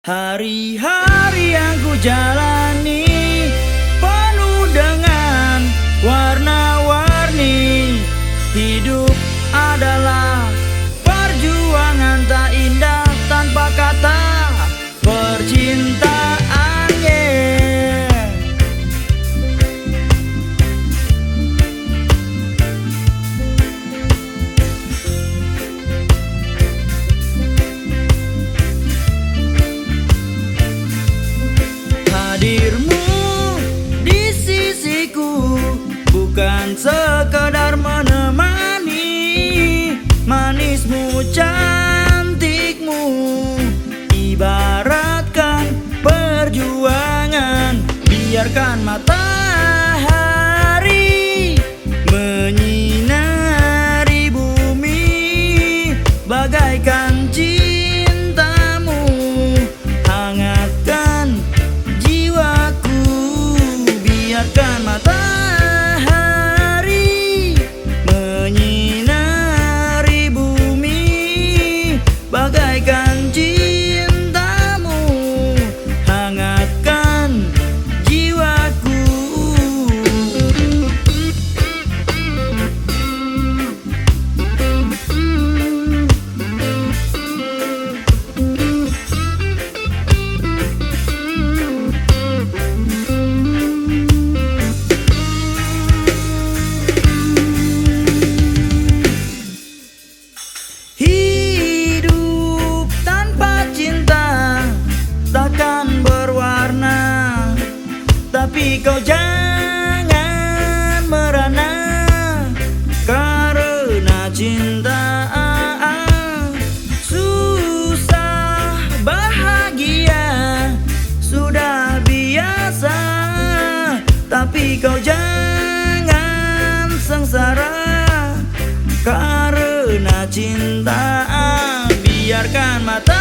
Hari-hari yang ku jalani bukan sekedar menemani Manismu cantikmu. Ibaratkan perjuangan Biarkan matahari menyinari bumi. Bagaikan jiwaku. Biarkan matahari Kau jangan merana Karena cinta Susah bahagia Sudah biasa. Tapi kau jangan sengsara Karena cinta. Biarkan mata